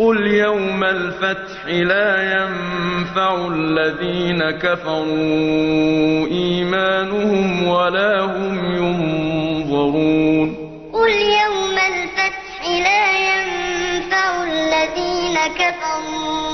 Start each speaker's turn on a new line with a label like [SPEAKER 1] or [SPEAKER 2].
[SPEAKER 1] قل يوم الفتح لا ينفع الذين كفروا إيمانهم ولا هم ينظرون
[SPEAKER 2] قل يوم الفتح لا ينفع الذين كفروا